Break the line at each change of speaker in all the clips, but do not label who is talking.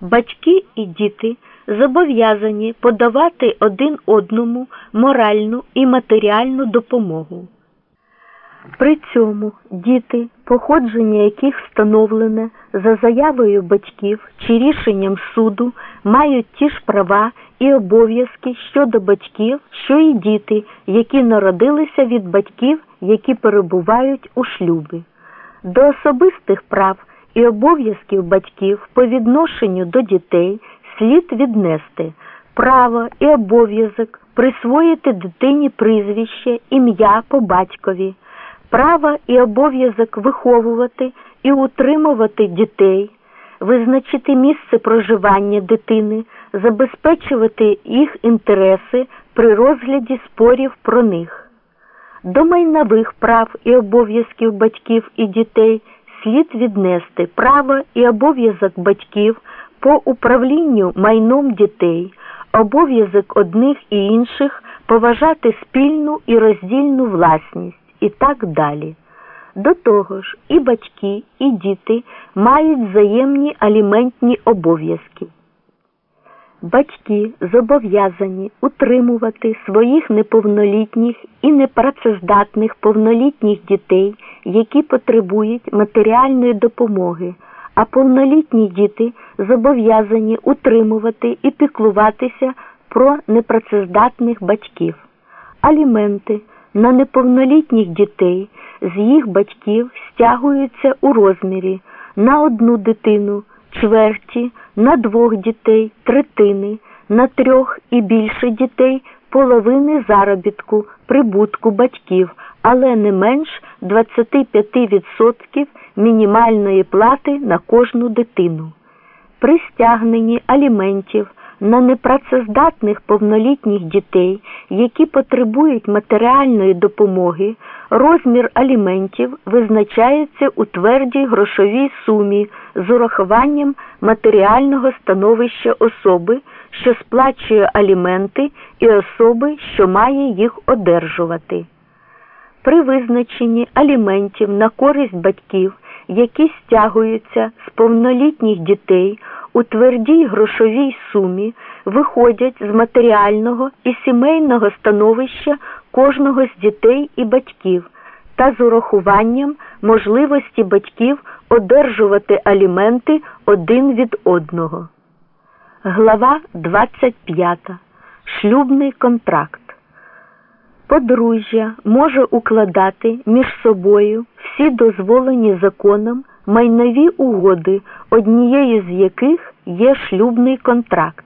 Батьки і діти зобов'язані подавати один одному моральну і матеріальну допомогу. При цьому діти, походження яких встановлене за заявою батьків чи рішенням суду, мають ті ж права і обов'язки щодо батьків, що і діти, які народилися від батьків, які перебувають у шлюбі. До особистих прав і обов'язків батьків по відношенню до дітей слід віднести право і обов'язок присвоїти дитині прізвище, ім'я по батькові, право і обов'язок виховувати і утримувати дітей, визначити місце проживання дитини, забезпечувати їх інтереси при розгляді спорів про них. До майнових прав і обов'язків батьків і дітей слід віднести право і обов'язок батьків по управлінню майном дітей, обов'язок одних і інших поважати спільну і роздільну власність і так далі. До того ж, і батьки, і діти мають взаємні аліментні обов'язки. Батьки зобов'язані утримувати своїх неповнолітніх і непрацездатних повнолітніх дітей, які потребують матеріальної допомоги, а повнолітні діти зобов'язані утримувати і піклуватися про непрацездатних батьків. Аліменти на неповнолітніх дітей з їх батьків стягуються у розмірі на одну дитину чверті, на двох дітей третини, на трьох і більше дітей половини заробітку, прибутку батьків, але не менш 25% мінімальної плати на кожну дитину. При стягненні аліментів на непрацездатних повнолітніх дітей, які потребують матеріальної допомоги, розмір аліментів визначається у твердій грошовій сумі з урахуванням матеріального становища особи, що сплачує аліменти, і особи, що має їх одержувати. При визначенні аліментів на користь батьків, які стягуються з повнолітніх дітей у твердій грошовій сумі, виходять з матеріального і сімейного становища кожного з дітей і батьків та з урахуванням можливості батьків одержувати аліменти один від одного. Глава 25. Шлюбний контракт. Подружжя може укладати між собою всі дозволені законом майнові угоди, однією з яких є шлюбний контракт.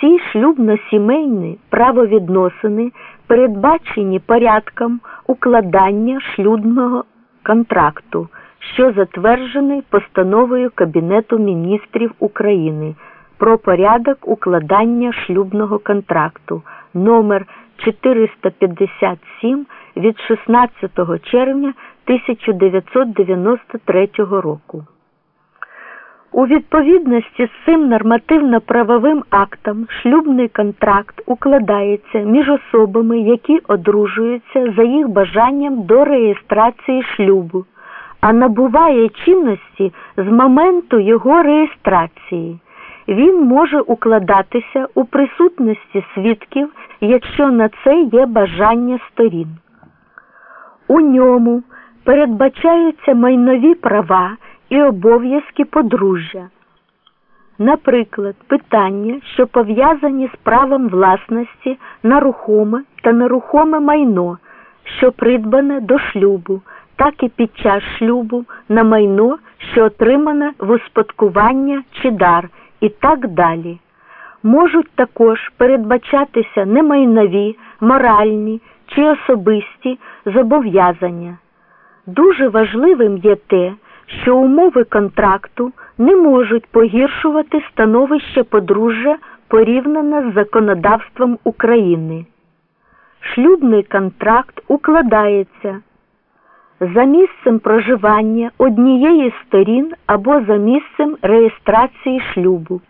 Ці шлюбно-сімейні правовідносини передбачені порядком укладання шлюбного контракту, що затверджений постановою Кабінету міністрів України про порядок укладання шлюбного контракту номер 457 від 16 червня 1993 року. У відповідності з цим нормативно-правовим актом шлюбний контракт укладається між особами, які одружуються за їх бажанням до реєстрації шлюбу, а набуває чинності з моменту його реєстрації. Він може укладатися у присутності свідків, якщо на це є бажання сторін. У ньому передбачаються майнові права і обов'язки подружжя. Наприклад, питання, що пов'язані з правом власності на рухоме та нерухоме майно, що придбане до шлюбу, так і під час шлюбу на майно, що отримане в успадкування чи дар, і так далі. Можуть також передбачатися немайнові, моральні чи особисті зобов'язання. Дуже важливим є те, що умови контракту не можуть погіршувати становище подружжя порівняно з законодавством України. Шлюбний контракт укладається за місцем проживання однієї з сторін або за місцем реєстрації шлюбу.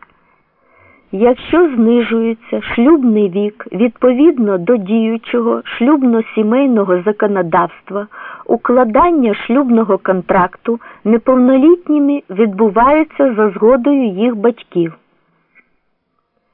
Якщо знижується шлюбний вік відповідно до діючого шлюбно-сімейного законодавства укладання шлюбного контракту неповнолітніми відбувається за згодою їх батьків.